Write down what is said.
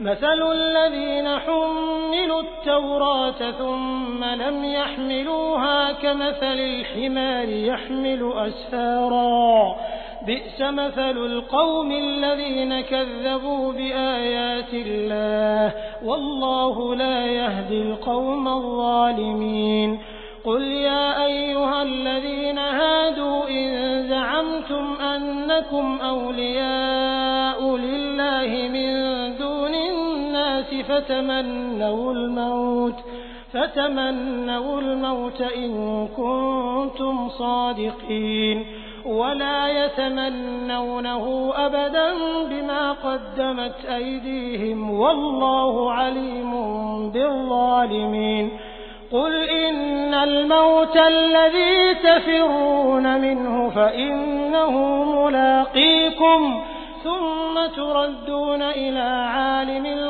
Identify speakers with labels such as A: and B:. A: مَثَلُ الَّذِينَ حُمِّلُوا التَّوْرَاةَ ثُمَّ لَمْ يَحْمِلُوهَا كَمَثَلِ الْحِمَارِ يَحْمِلُ أَسْفَارًا ۚ بِئْسَ مَثَلُ الْقَوْمِ الَّذِينَ كَذَّبُوا بِآيَاتِ اللَّهِ ۗ وَاللَّهُ لَا يَهْدِي الْقَوْمَ الظَّالِمِينَ قُلْ يَا أَيُّهَا الَّذِينَ هَادُوا إِن زَعَمْتُمْ أَنَّكُمْ أَوْلِيَاءُ لِلَّهِ مِن فتمنوا الموت فتمنوا الموت إن كنتم صادقين ولا يتمنونه أبدا بما قدمت أيديهم والله عليم بالظالمين قل إن الموت الذي تفرون منه فإنه ملاقيكم ثم تردون إلى عالم الغيب